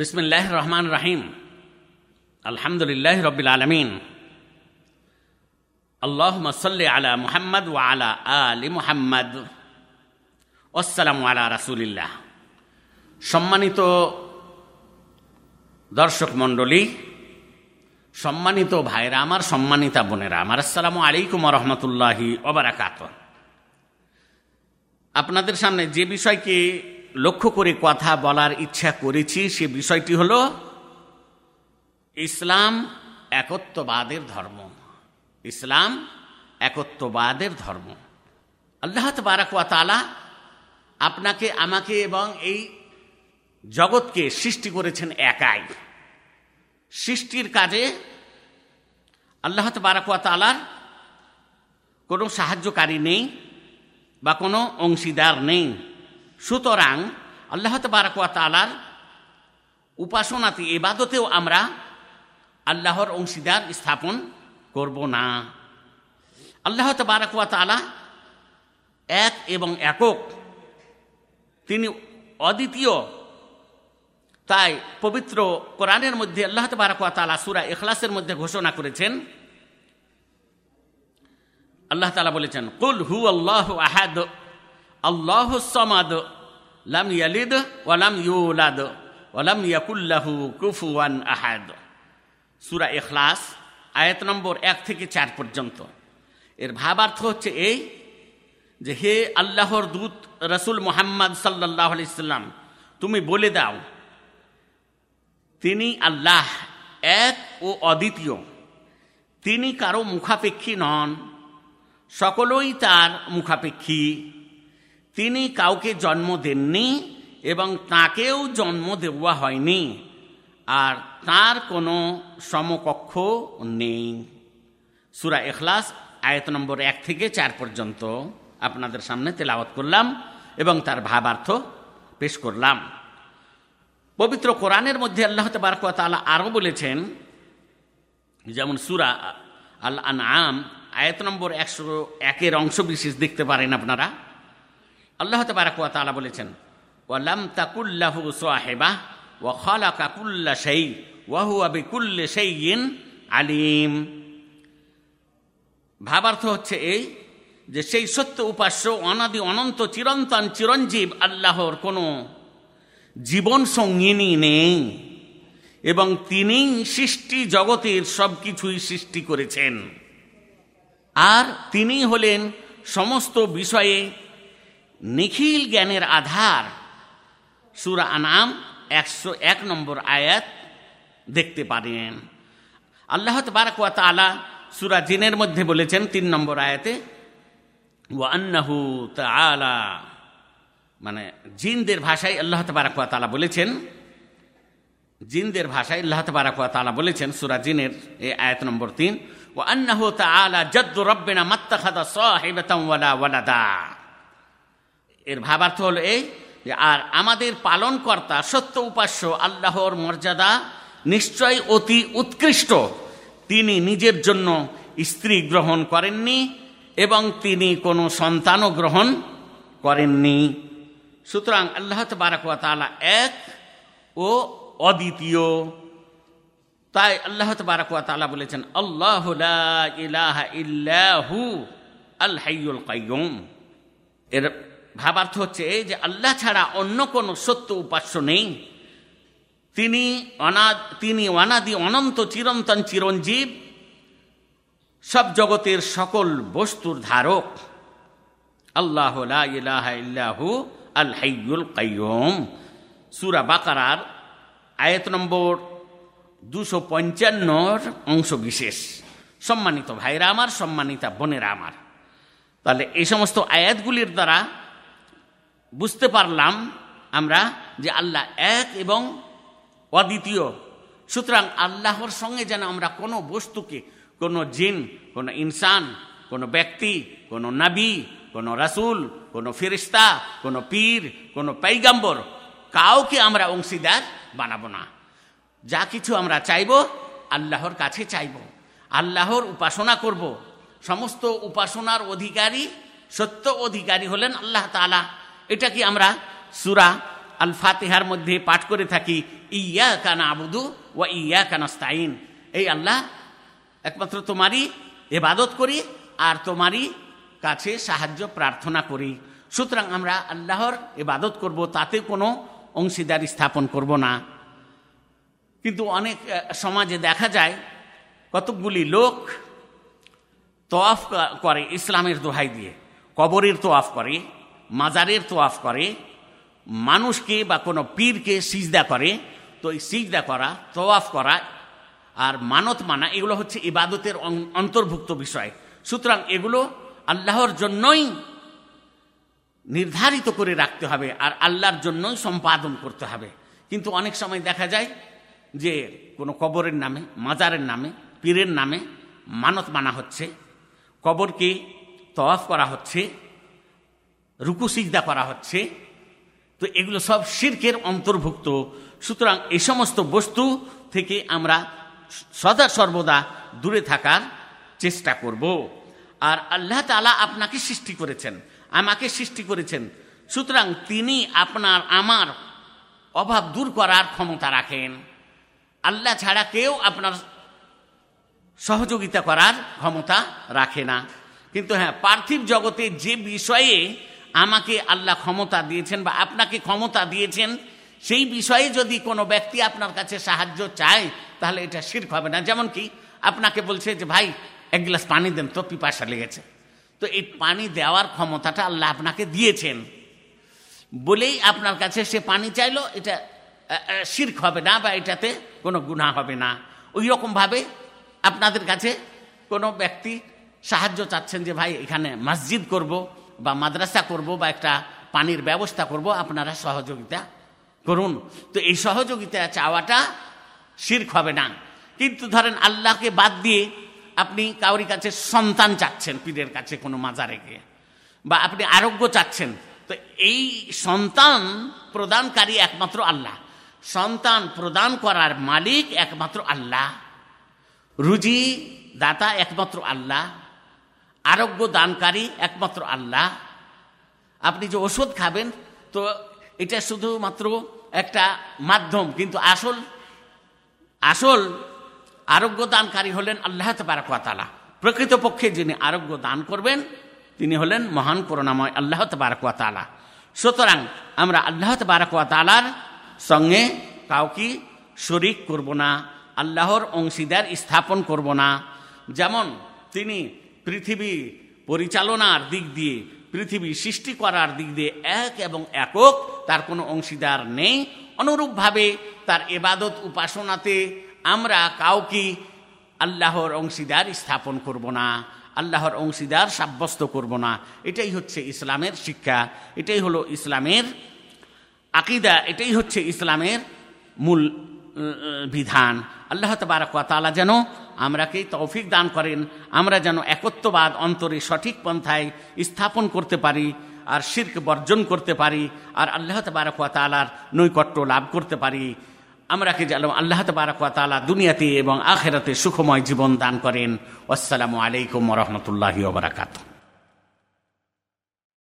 বিসমিল্লাহ রহমান রাহিম। আলহামদুলিল্লাহ রবিল আলমিন। আল্লাহ সাল্লি আলা মুহাম্মদ ওয়া আলা আলি মুহাম্মদ। আসসালামু আলা রাসুলিল্লাহ। সম্মানিত দর্শক মণ্ডলী, সম্মানিত ভাইরা আমার, সম্মানিতা বোনেরা আমার, আসসালামু আলাইকুম রহমতুল্লাহি ওবরাকাত আপনাদের সামনে যে বিষয়কে লক্ষ্য করে কথা বলার ইচ্ছা করেছি, সে বিষয়টি হল ইসলাম একত্ববাদের ধর্ম। ইসলাম একত্ববাদের ধর্ম। আল্লাহ তালা আপনাকে, আমাকে এবং এই জগৎকে সৃষ্টি করেছেন একাই। সৃষ্টির কাজে আল্লাহ তালার কোনো সাহায্যকারী নেই বা কোনো অংশীদার নেই। সুতরাং আল্লাহ তালার উপাসনাতে এবাদতেও আমরা আল্লাহর অংশীদার স্থাপন করব না। আল্লাহ তালা এক এবং একক। তিনি অদ্বিতীয়। তাই পবিত্র কোরআনের মধ্যে আল্লাহ তালা সুরা এখলাসের মধ্যে ঘোষণা করেছেন। আল্লাহ তালা বলেছেন, কুল হু আল্লাহ আহাদ আল্লাহ সমাদ, লাম ইয়ালিদ ওয়ালাম ইউলাদ ওয়ালাম ইয়াকুল্লাহু কুফুয়ান আহাদ। সুরা এখলাস আয়াত নম্বর এক থেকে চার পর্যন্ত। এর ভাবার্থ হচ্ছে এই যে হে আল্লাহর দূত রসুল মোহাম্মদ সাল্লাহ ইসলাম তুমি বলে দাও, তিনি আল্লাহ এক ও অদ্বিতীয়। তিনি কারও মুখাপেক্ষী নন, সকলই তার মুখাপেক্ষী। তিনি কাউকে জন্ম দেননি এবং তাকেও জন্ম দেওয়া হয়নি। আর তার কোনো সমকক্ষ নেই। সুরা এখলাস আয়ত নম্বর এক থেকে চার পর্যন্ত আপনাদের সামনে তেলাওয়াত করলাম এবং তার ভাবার্থ পেশ করলাম। পবিত্র কোরআনের মধ্যে আল্লাহ তালা আরও বলেছেন, যেমন সুরা আল আম আয়ত নম্বর একশো একের অংশ বিশেষ দেখতে পারেন আপনারা। আল্লাহ তালা বলেছেন ওয়ালাম তাকুল্লাহু সোহেবা ও খালা কাকুল্লা সেই ওয়াহু আবি কুল্লে সেইন আলিম। ভাবার্থ হচ্ছে এই যে সেই সত্য উপাস্য অনাদি অনন্ত চিরন্তন চিরঞ্জীব আল্লাহর কোনো জীবন সঙ্গিনী নেই এবং তিনি সৃষ্টি জগতের সব কিছুই সৃষ্টি করেছেন। আর তিনি হলেন সমস্ত বিষয়ে নিখিল জ্ঞানের আধার সুরা আনাম একশো এক নম্বর আয়াত দেখতে পারেন। আল্লাহ বারাকুয়া তালা সুরা জিনের মধ্যে বলেছেন তিন নম্বর আয়াতে ও আন্নাহু তালা মানে জিনদের ভাষায় আল্লাহ তবারাকুয়া তালা বলেছেন, জিনদের ভাষায় আল্লাহ তবারাকুয়া তালা বলেছেন সুরা জিনের এই আয়াত নম্বর তিন ও আন্নাহু তালা জদ্দ রব্বেনা মাত্তাখাদা সাহেবাতাম ওয়ালা ওয়ালাদা এর ভাবার্থ হলো এই যে, আর আমাদের পালনকর্তা, সত্য উপাস্য, আল্লাহর মর্যাদা নিশ্চয় অতি উৎকৃষ্ট। তিনি নিজের জন্য স্ত্রী গ্রহণ করেননি এবং তিনি কোনো সন্তানও গ্রহণ করেননি। সুতরাং আল্লাহ তবারকুয়া তালা এক ও অদ্বিতীয়। তাই আল্লাহ তবারকুয়া বলেছেন, আল্লাহ ইলাহা ইল্লাহু আল হাইয়ুল এর ভাবার্থ হচ্ছে যে আল্লাহ ছাড়া অন্য কোনো সত্য উপাস্য নেই। তিনি অনাদ, তিনি অনাদি অনন্ত চিরন্তন চিরঞ্জীব, সব জগতের সকল বস্তুর ধারক। আল্লাহ ইল্লাহু আল হাইয়ুল কাইয়ুম সুরা বাকারার আয়াত নম্বর দুশো পঞ্চান্নর অংশ বিশেষ। সম্মানিত ভাইরা আমার, সম্মানিতা বোনেরা আমার। তাহলে এই সমস্ত আয়াতগুলির দ্বারা বুঝতে পারলাম আমরা যে আল্লাহ এক এবং অদ্বিতীয়। সুতরাং আল্লাহর সঙ্গে যেন আমরা কোনো বস্তুকে, কোনো জিন, কোনো ইনসান, কোনো ব্যক্তি, কোনো নাবি, কোনো রাসুল, কোনো ফিরিস্তা কোনো পীর, কোনো পাইগাম্বর কাউকে আমরা অংশীদার বানাবো না। যা কিছু আমরা চাইব আল্লাহর কাছে চাইব, আল্লাহর উপাসনা করব। সমস্ত উপাসনার অধিকারী, সত্য অধিকারী হলেন আল্লাহ তালা এটা কি আমরা সুরা আল ফাতেহার মধ্যে পাঠ করে থাকি? ইয়া কানা আবুদু ওয়া ইয়া কানাস্তাইন এই আল্লাহ, একমাত্র তোমারই এবাদত করি আর তোমারই কাছে সাহায্য, প্রার্থনা করি। সুতরাং আমরা আল্লাহর এবাদত করব, তাতে কোনো অংশীদারি স্থাপন করব না। কিন্তু অনেক সমাজে দেখা যায়, কতকগুলি লোক তোয়াফ করে ইসলামের দোহাই দিয়ে, কবরের তোয়াফ করে। মাজারের তোয়াফ করে, মানুষকে বা কোনো পীরকে সিজদা করে, তো এই সিজদা করা তোয়াফ করা আর মানত মানা, এগুলো হচ্ছে ইবাদতের অন্তর্ভুক্ত বিষয়। সুতরাং এগুলো আল্লাহর জন্যই নির্ধারিত করে রাখতে হবে আর আল্লাহর জন্যই সম্পাদন করতে হবে। কিন্তু অনেক সময় দেখা যায় যে কোনো কবরের নামে, মাজারের নামে, পীরের নামে মানত মানা হচ্ছে, কবরকে তওয়াফ করা হচ্ছে রুকু সিজদা করা হচ্ছে। তো এগুলো সব শির্কের অন্তর্ভুক্ত। সুতরাং এই সমস্ত বস্তু থেকে আমরা সদা সর্বদা দূরে থাকার চেষ্টা করব। আর আল্লাহ তালা আপনাকে সৃষ্টি করেছেন, আমাকে সৃষ্টি করেছেন। সুতরাং তিনি আপনার, আমার অভাব দূর করার ক্ষমতা রাখেন। আল্লাহ ছাড়া কেউ আপনার সহযোগিতা করার ক্ষমতা রাখে না। কিন্তু হ্যাঁ পার্থিব জগতে যে বিষয়ে আমাকে আল্লাহ ক্ষমতা দিয়েছেন বা আপনাকে ক্ষমতা দিয়েছেন, সেই বিষয়ে যদি কোনো ব্যক্তি আপনার কাছে সাহায্য চায়, তাহলে এটা শির্ক হবে না। যেমন কি, আপনাকে বলছে যে, ভাই, এক গ্লাস পানি দেন তো পিপাসা লেগেছে। তো এই পানি দেওয়ার ক্ষমতাটা আল্লাহ আপনাকে দিয়েছেন। বলেই আপনার কাছে সে পানি চাইলো, এটা শির্ক হবে না বা এটাতে কোনো গুণা হবে না। ওই রকমভাবে আপনাদের কাছে কোনো ব্যক্তি সাহায্য চাচ্ছেন যে, ভাই, এখানে মসজিদ করব বা মাদ্রাসা করব বা একটা পানির ব্যবস্থা করব, আপনারা সহযোগিতা করুন। তো এই সহযোগিতা চাওয়াটা শির্ক হবে না। কিন্তু ধরেন আল্লাহকে বাদ দিয়ে আপনি কাউরি কাছে সন্তান চাচ্ছেন, পীরের কাছে কোনো মাজারে গিয়ে বা আপনি আরোগ্য চাচ্ছেন, তো এই সন্তান প্রদানকারী একমাত্র আল্লাহ। সন্তান প্রদান করার মালিক একমাত্র আল্লাহ। রুজি দাতা একমাত্র আল্লাহ। আরোগ্য দানকারী একমাত্র আল্লাহ। আপনি যে ওষুধ খাবেন, তো এটা শুধুমাত্র একটা মাধ্যম, কিন্তু আসল আসল আরোগ্য দানকারী হলেন আল্লাহ তবারকালা প্রকৃতপক্ষে যিনি আরোগ্য দান করবেন, তিনি হলেন মহান করুণাময় আল্লাহ তবারকালা সুতরাং আমরা আল্লাহ তবারকালার সঙ্গে কাউকে শরিক করব না, আল্লাহর অংশীদার স্থাপন করব না। যেমন তিনি পৃথিবী পরিচালনার দিক দিয়ে, পৃথিবী সৃষ্টি করার দিক দিয়ে এক এবং একক, তার কোনো অংশীদার নেই। অনুরূপভাবে তার এবাদত উপাসনাতে আমরা কাউকে আল্লাহর অংশীদার স্থাপন করব না, আল্লাহর অংশীদার সাব্যস্ত করব না। এটাই হচ্ছে ইসলামের শিক্ষা, এটাই হলো ইসলামের আকিদা, এটাই হচ্ছে ইসলামের মূল বিধান। আল্লাহ তবারকালা যেন আমরাকে তৌফিক দান করেন। আমরা যেন একত্ববাদ অন্তরে সঠিক পন্থায় স্থাপন করতে পারি, আর শির্ক বর্জন করতে পারি, আর আল্লাহ তালার নৈকট্য লাভ করতে পারি। আমরাকে যেন আল্লাহ তবারকালা দুনিয়াতে এবং আখেরাতে সুখময় জীবন দান করেন। আসসালামু আলাইকুম রহমতুল্লাহ বারাকাতু